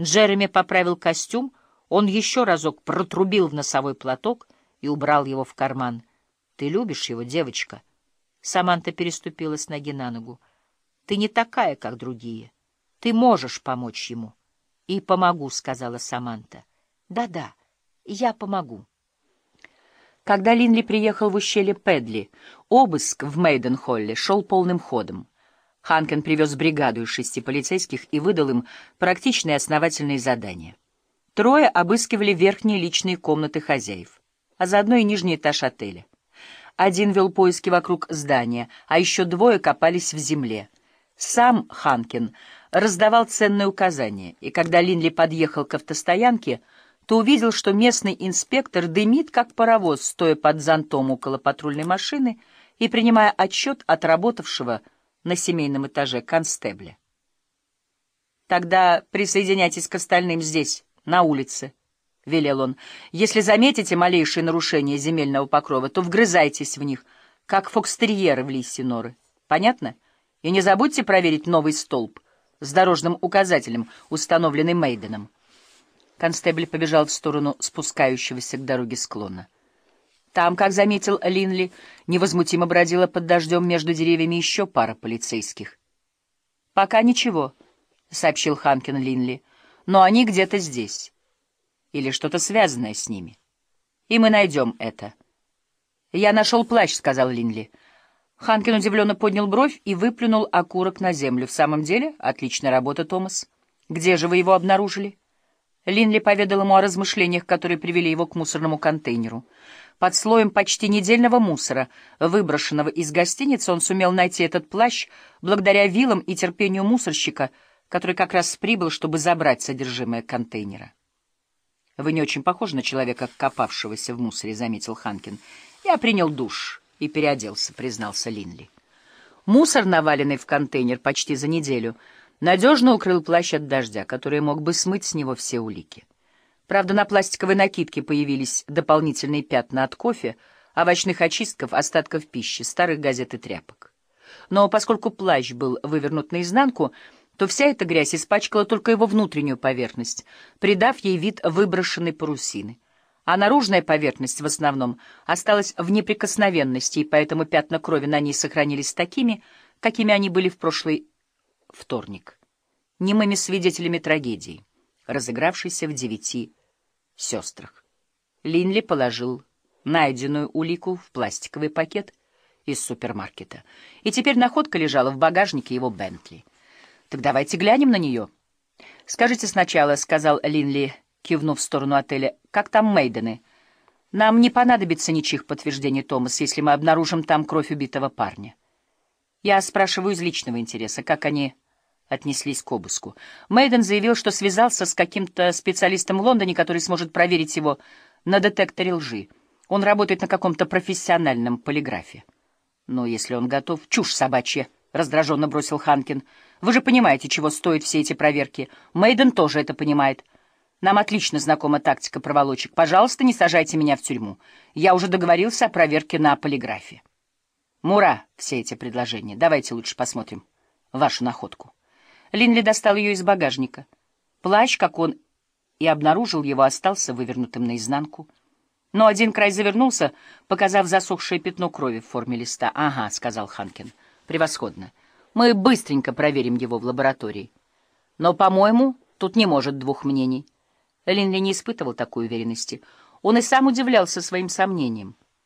Джереми поправил костюм, он еще разок протрубил в носовой платок и убрал его в карман. «Ты любишь его, девочка?» Саманта переступила с ноги на ногу. «Ты не такая, как другие. Ты можешь помочь ему». «И помогу», — сказала Саманта. «Да-да, я помогу». Когда Линли приехал в ущелье Педли, обыск в Мейденхолле шел полным ходом. Ханкен привез бригаду из шести полицейских и выдал им практичные основательные задания. Трое обыскивали верхние личные комнаты хозяев, а заодно и нижний этаж отеля. Один вел поиски вокруг здания, а еще двое копались в земле. Сам Ханкин раздавал ценные указания, и когда Линли подъехал к автостоянке, то увидел, что местный инспектор дымит, как паровоз, стоя под зонтом около патрульной машины и принимая отчет от работавшего на семейном этаже констебля. «Тогда присоединяйтесь к остальным здесь, на улице», — велел он. «Если заметите малейшие нарушения земельного покрова, то вгрызайтесь в них, как фокстерьеры в лисьи норы. Понятно? И не забудьте проверить новый столб с дорожным указателем, установленный Мейденом». Констебль побежал в сторону спускающегося к дороге склона. Там, как заметил Линли, невозмутимо бродила под дождем между деревьями еще пара полицейских. «Пока ничего», — сообщил Ханкин Линли, — «но они где-то здесь. Или что-то связанное с ними. И мы найдем это». «Я нашел плащ», — сказал Линли. Ханкин удивленно поднял бровь и выплюнул окурок на землю. «В самом деле? Отличная работа, Томас. Где же вы его обнаружили?» Линли поведал ему о размышлениях, которые привели его к мусорному контейнеру. Под слоем почти недельного мусора, выброшенного из гостиницы, он сумел найти этот плащ благодаря вилам и терпению мусорщика, который как раз прибыл, чтобы забрать содержимое контейнера. «Вы не очень похожи на человека, копавшегося в мусоре», — заметил Ханкин. «Я принял душ и переоделся», — признался Линли. Мусор, наваленный в контейнер почти за неделю, надежно укрыл плащ от дождя, который мог бы смыть с него все улики. Правда, на пластиковой накидке появились дополнительные пятна от кофе, овощных очистков, остатков пищи, старых газет и тряпок. Но поскольку плащ был вывернут наизнанку, то вся эта грязь испачкала только его внутреннюю поверхность, придав ей вид выброшенной парусины. А наружная поверхность в основном осталась в неприкосновенности, и поэтому пятна крови на ней сохранились такими, какими они были в прошлый вторник, немыми свидетелями трагедии разыгравшийся в девяти сестрах. Линли положил найденную улику в пластиковый пакет из супермаркета, и теперь находка лежала в багажнике его Бентли. «Так давайте глянем на нее». «Скажите сначала», — сказал Линли, кивнув в сторону отеля, — «как там Мейдены?» «Нам не понадобится ничьих подтверждений, Томас, если мы обнаружим там кровь убитого парня». «Я спрашиваю из личного интереса, как они отнеслись к обыску. Мейден заявил, что связался с каким-то специалистом в Лондоне, который сможет проверить его на детекторе лжи. Он работает на каком-то профессиональном полиграфе. Но если он готов... Чушь собачья, — раздраженно бросил Ханкин. Вы же понимаете, чего стоят все эти проверки. Мейден тоже это понимает. Нам отлично знакома тактика проволочек. Пожалуйста, не сажайте меня в тюрьму. Я уже договорился о проверке на полиграфе. Мура, все эти предложения. Давайте лучше посмотрим вашу находку. Линли достал ее из багажника. Плащ, как он и обнаружил его, остался вывернутым наизнанку. Но один край завернулся, показав засохшее пятно крови в форме листа. «Ага», — сказал Ханкин. «Превосходно. Мы быстренько проверим его в лаборатории. Но, по-моему, тут не может двух мнений». Линли не испытывал такой уверенности. Он и сам удивлялся своим сомнениям.